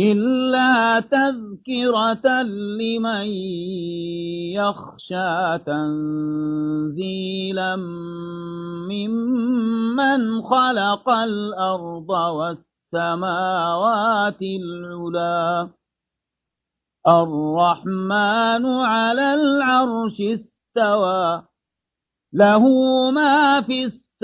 إلا تذكرة لمن يخشى تنزيلا ممن خلق الأرض والسماوات العلا. الرحمن على العرش استوى له ما في السماء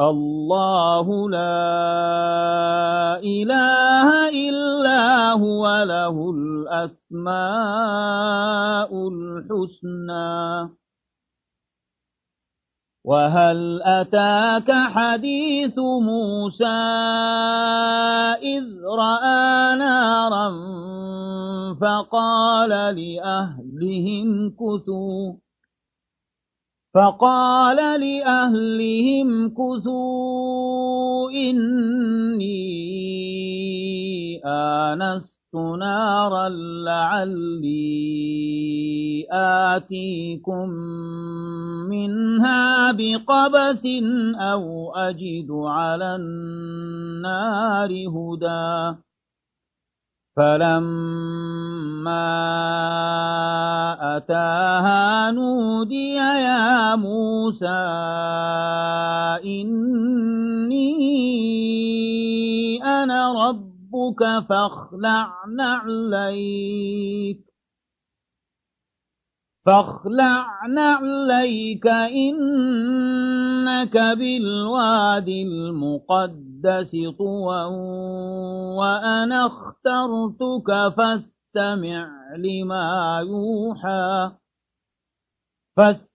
الله لا إله إلا هو له الأسماء الحسنى. وهل أتاك حديث موسى إذ رأى نارا فقال لأهلهم كثوا؟ فقال لأهلهم كثوا إني آنست نارا لعلي آتيكم منها بقبس أو أجد على النار هدى. فلما أتاها نودي يا موسى إني أنا ربك فاخلع نعليك فاخلع نعليك إنك بالواد المقدس طوى وأنا اخترتك فاستمع لما يوحى فاستمع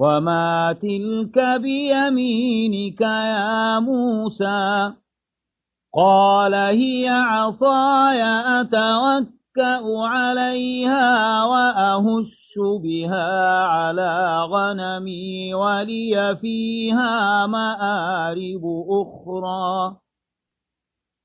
وما تلك بيمينك يا موسى قال هي عصاي أتوكأ عليها وأهش بها على غنمي ولي فيها مآرب أخرى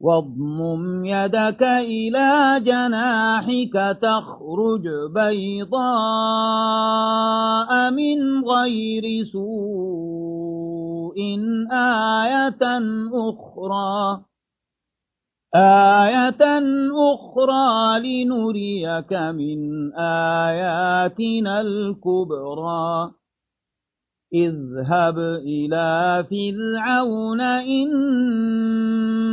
واضمم يدك إلى جناحك تخرج بيضاء من غير سوء آية أخرى آية أخرى لنريك من آياتنا الكبرى. اذهب إلى فرعون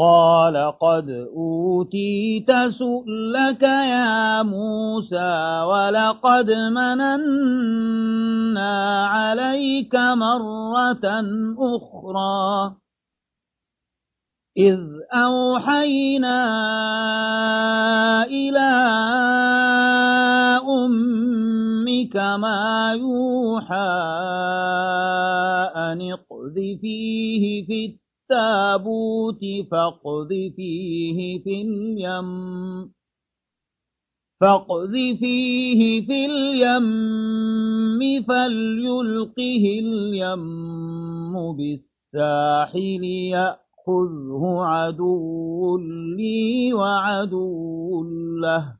قال قد أوتيت سؤلك يا موسى ولقد مننا عليك مرة أخرى. إذ أوحينا إلى أمك ما يوحى أن اقذفيه في التابوت فاقذفيه في اليم فاقذفيه في اليم فليلقه اليم بالساحل يأخذه عدو لي وعدو له.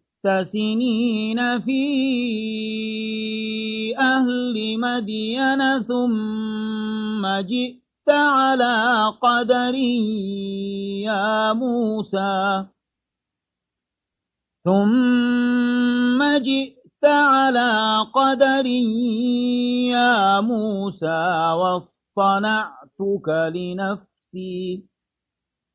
سنين في أهل مدين ثم جئت على قدر يا موسى. ثم جئت على قدر يا موسى واصطنعتك لنفسي.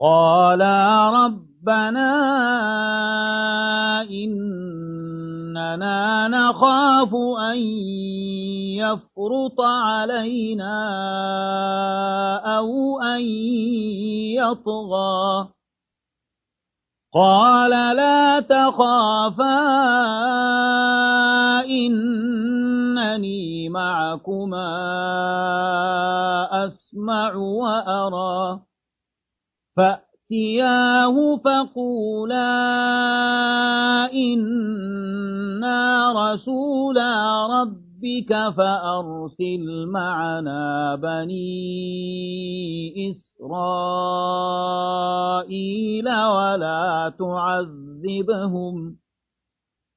قالا ربنا إننا نخاف أن يفرط علينا أو أن يطغى. قال لا تخافا إنني معكما أسمع وأرى. فأتياه فقولا إنا رسولا ربك فأرسل معنا بني إسرائيل ولا تعذبهم.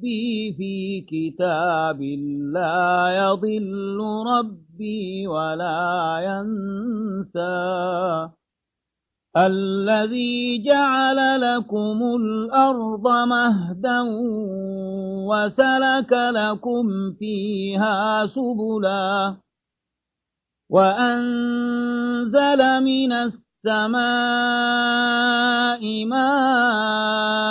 في كتاب لا يضل ربي ولا ينسى. الذي جعل لكم الأرض مهدا وسلك لكم فيها سبلا. وأنزل من السماء ماء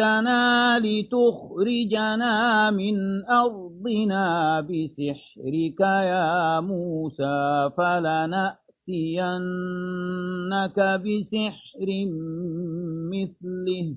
أجئتنا لتخرجنا من أرضنا بسحرك يا موسى فلنأتينك بسحر مثله.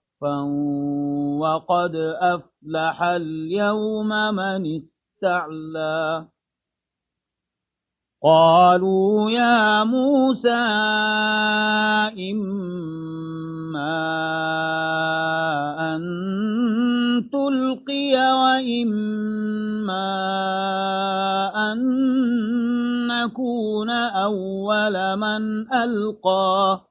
وقد أفلح اليوم من استعلى قالوا يا موسى إما أن تلقي وإما أن نكون أول من ألقى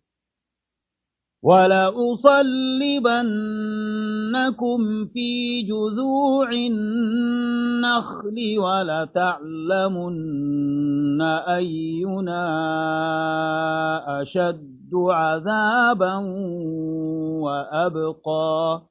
ولأصلبنكم في جذوع النخل ولتعلمن أينا أشد عذابا وأبقى.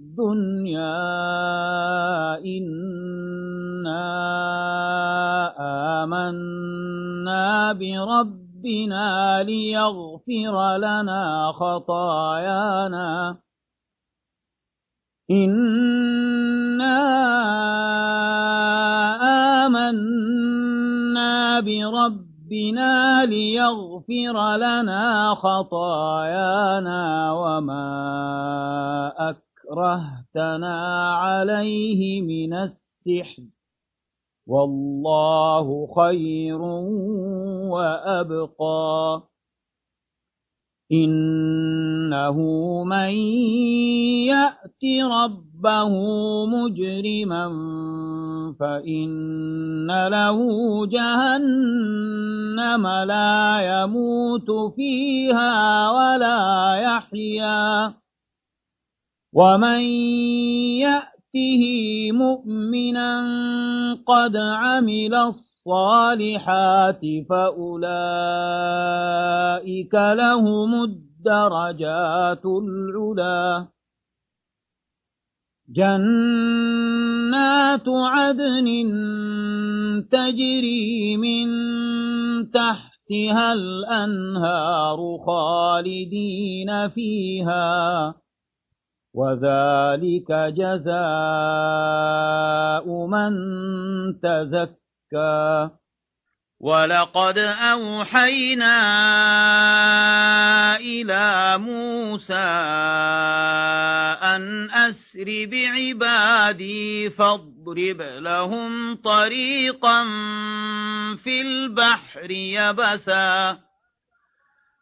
إنا آمنا بربنا ليغفر لنا خطايانا. إنا آمنا بربنا ليغفر لنا خطايانا. وما أكرهتنا عليه من السحر. والله خير وأبقى. إنه من يأت ربه مجرما فإن له جهنم لا يموت فيها ولا يحيا. ومن يأته مؤمنا قد عمل الصالحات فأولئك لهم الدرجات العلا جنات عدن تجري من تحتها الأنهار خالدين فيها. وذلك جزاء من تزكى. ولقد أوحينا إلى موسى أن أسر بعبادي فاضرب لهم طريقا في البحر يبسا.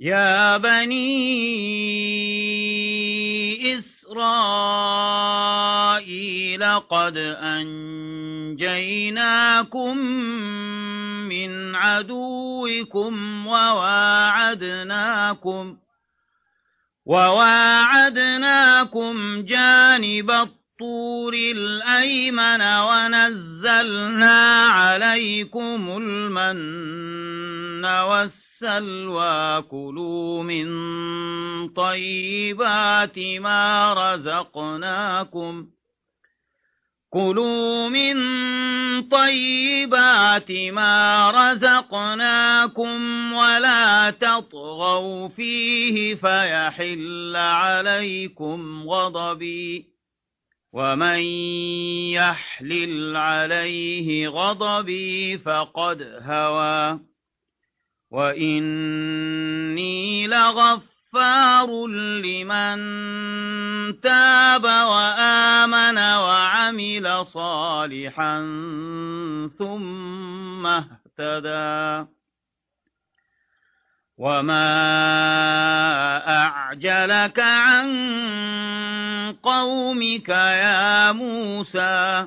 يا بني إسرائيل قد أنجيناكم من عدوكم وواعدناكم وواعدناكم جانب الطور الأيمن ونزلنا عليكم المن والسلام السلوى كلوا من طيبات ما رزقناكم. كلوا من طيبات ما رزقناكم ولا تطغوا فيه فيحل عليكم غضبي. ومن يحلل عليه غضبي فقد هوى. وإني لغفار غفار لمن تاب وآمن وعمل صالحا ثم اهتدى وما أعجلك عن قومك يا موسى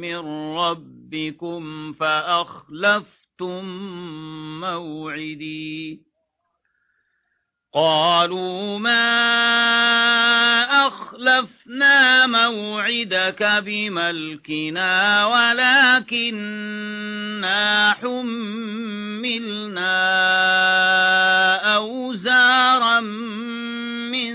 من ربكم فأخلفتم موعدي. قالوا ما أخلفنا موعدك بملكنا ولكننا حملنا أوزارا من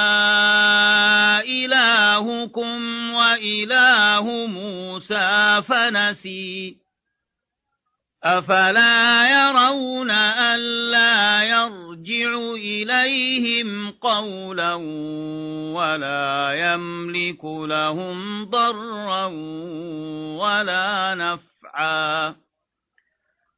وإله موسى فنسي. أفلا يرون ألا يرجع إليهم قولا ولا يملك لهم ضرا ولا نفعا.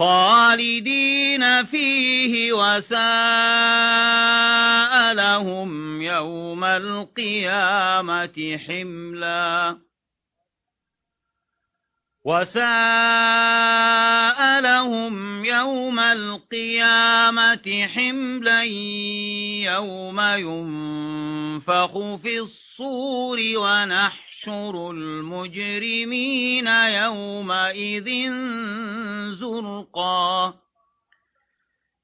خالدين فيه وساء لهم يوم القيامة حملا. وساء لهم يوم القيامة حملا يوم ينفخ في الصور ونحن يحشر المجرمين يومئذ زرقا.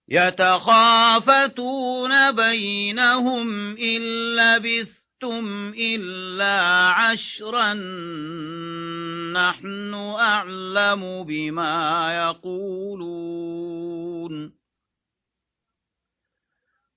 يتخافتون بينهم إن لبثتم إلا عشرا. نحن أعلم بما يقولون.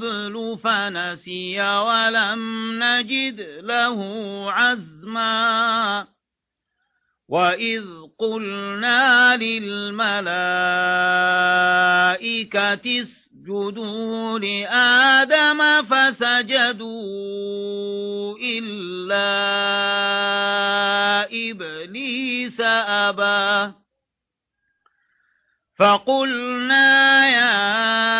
قبل فنسي ولم نجد له عزما. وإذ قلنا للملائكة اسجدوا لآدم فسجدوا إلا إبليس أبى. فقلنا يا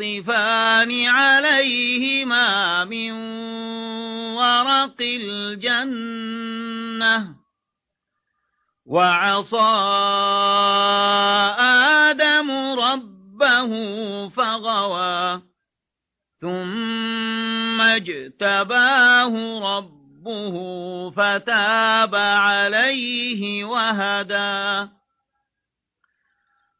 يخصفان عليهما من ورق الجنة وعصى آدم ربه فغوى ثم اجتباه ربه فتاب عليه وهدى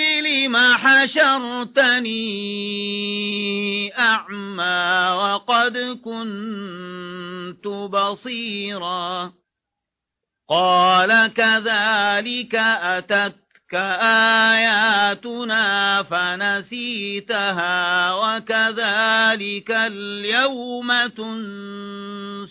لم حشرتني أعمى وقد كنت بصيرا قال كذلك أتتك آياتنا فنسيتها وكذلك اليوم تنسى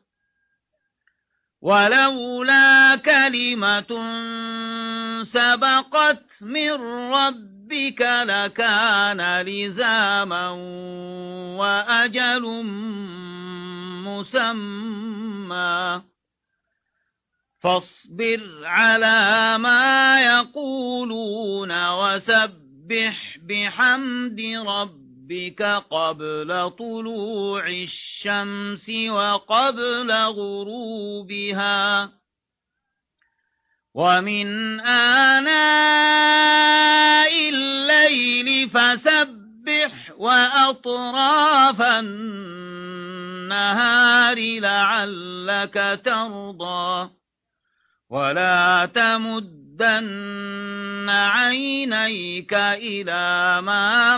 ولولا كلمة سبقت من ربك لكان لزاما وأجل مسمى. فاصبر على ما يقولون وسبح بحمد ربك قبل طلوع الشمس وقبل غروبها ومن آناء الليل فسبح وأطراف النهار لعلك ترضى ولا تمدن عينيك إلى ما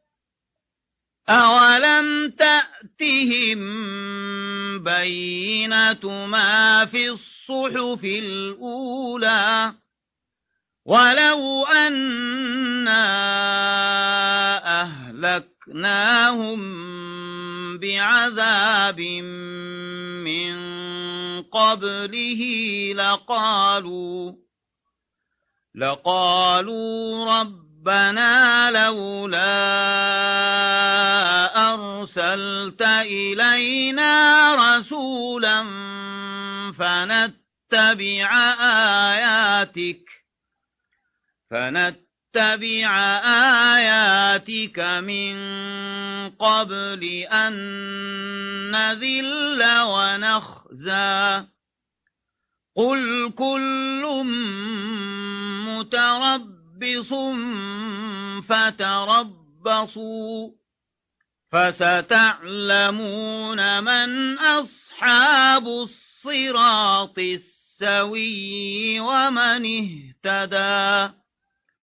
أولم تأتهم بينة ما في الصحف الأولى ولو أنا أهلكناهم بعذاب من قبله لقالوا لقالوا رب ربنا لولا أرسلت إلينا رسولا فنتبع آياتك فنتبع آياتك من قبل أن نذل ونخزى. قل كل متربص متربص فتربصوا فستعلمون من أصحاب الصراط السوي ومن اهتدى